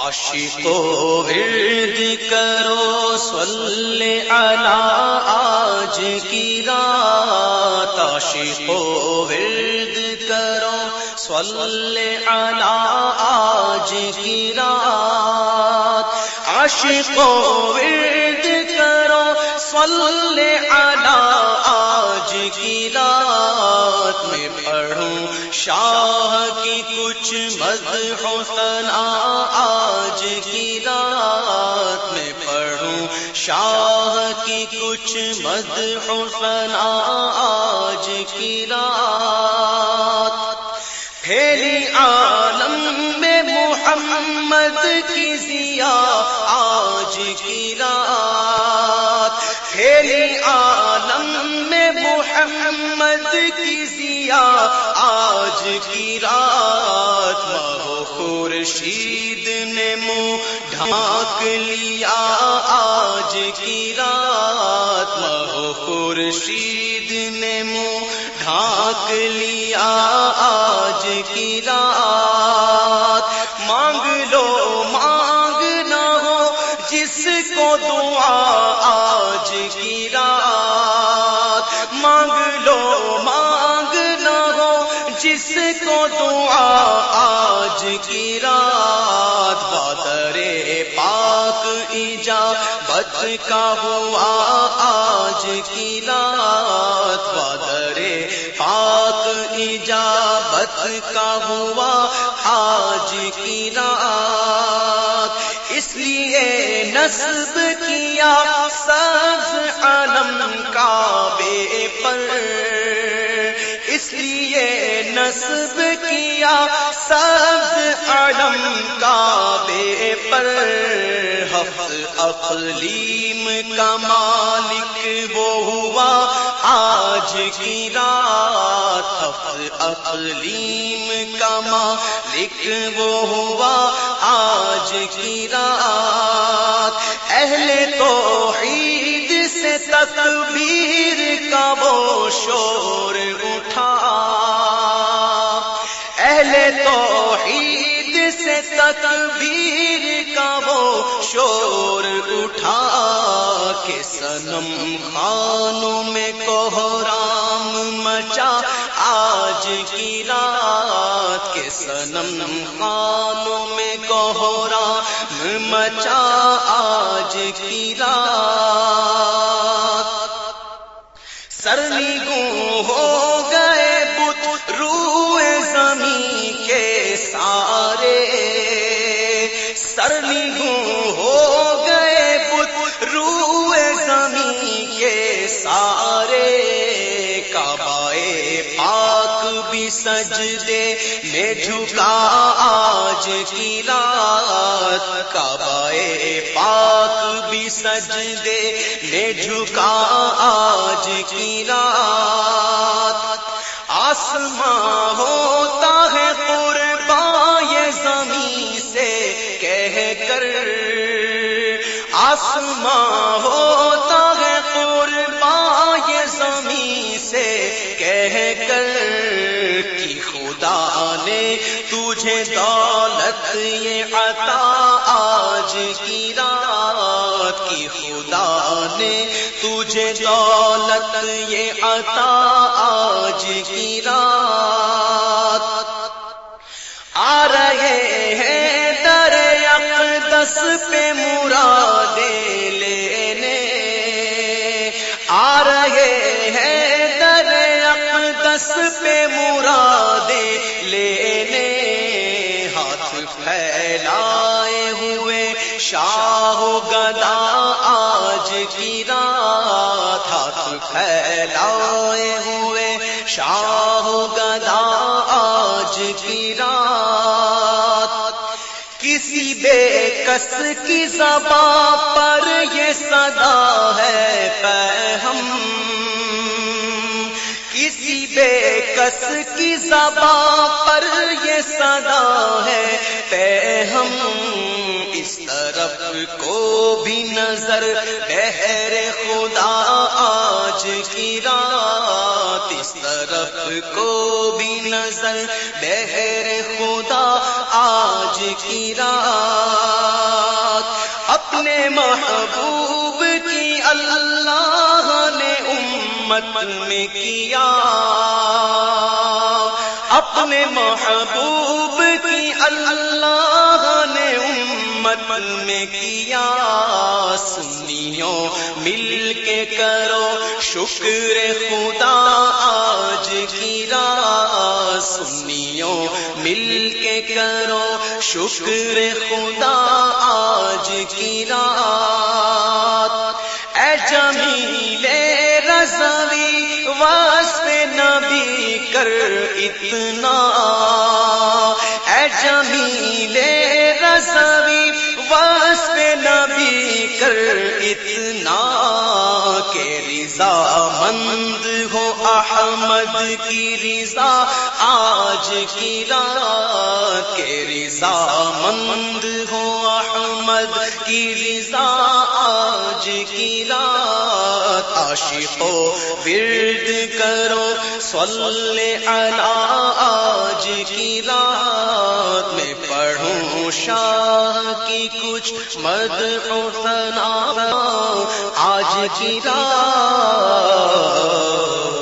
عاشقو ورد کرو، صلی علی آج کی رات۔ عاشقو ورد کرو، صلی علی آج کی رات۔ عاشقو ورد کرو، صلی علی آج کی رات۔ میں پڑھوں شاہ کی کچھ مدح حسنا آج کی رات میں پڑھوں، شاہ کی کچھ مدح حسنا آج کی رات۔ پھیلی عالم میں محمد کی ضیا آج کی رات۔ پھیلی عالم میں محمد کی ضیا آج کی رات۔ خورشید نے منہ ڈھانک لیا۔ آج کی رات مہو خورشید نے منہ ڈھانک لیا۔ آج کی رات مانگ لو، مانگ نہ ہو، جس کو دعا آج کی رات مانگ لو، مانگ نہ ہو، جس کو دعا آج کی رات بادر پاک ایجا بت کا ہوا آج کی رات بادر پاک ایجا بت کا ہوا آج کی رات۔ اس لیے نصب کیا سبز علم کعبے پر۔ لیے نصب کیا، سبز علم کعبے پر۔ حفظ اقلیم کا مالک وہ ہوا آج کی رات۔ حفظ اقلیم کا مالک وہ ہوا آج کی رات۔ اہل توحید سے تکبیر کا وہ شور اٹھا۔ توحید سے تکبیر کا وہ شور اٹھا کہ سنم خانوں میں کوہرام مچا آج کی رات کے سنم خانوں میں کوہرام مچا آج کی رات سرنی گوں ہو سرنی ہو گئے بت روئے زمین کے سارے۔ کبائے پاک بھی سجدے میں جھکا آج کی رات۔ کبائے پاک بھی سجدے میں جھکا آج کی رات۔ آسماں ہوتا آسماں ہوتا ہے قربان یہ زمین سے کہہ کر کہ خدا نے تجھے دولت یہ عطا آج کی رات کی خدا نے تجھے دولت یہ عطا آج کی رات آ رہے ہیں در اقدس پہ مرادے پہ مرادے لینے ہاتھ پھیلائے ہوئے شاہ گدا آج کی رات ہاتھ پھیلائے ہوئے شاہ گدا آج کی رات کسی بے کس کی زباں پر یہ صدا ہے پہم کسی بے کس کی زباں پر یہ صدا ہے؟ پہ ہم، اس طرف کو بھی نظر، بہر خدا آج کی رات، اس طرف کو بھی نظر، بہر خدا آج کی رات۔ اپنے محبوب کی اللہ نے امت میں کیا۔ اپنے محبوب کی اللہ نے امت میں کیا۔ سنیوں، مل کے کرو۔ شکر خدا آج کی رات سنیوں، مل کے کرو۔ شکر خدا آج کی رات۔ اے جمیل رضوی واسف نبی کر اتنا۔ اے جمیل رضوی واسف نبی کر اتنا کہ رضا مند ہو احمد کی رضا، آج کی رات کے رضا مند ہو احمد کی رضا۔ عاشقو، ورد کرو، صلی علی آج کی رات میں پڑھوں شاہ کی کچھ مد ثنا آج کی رات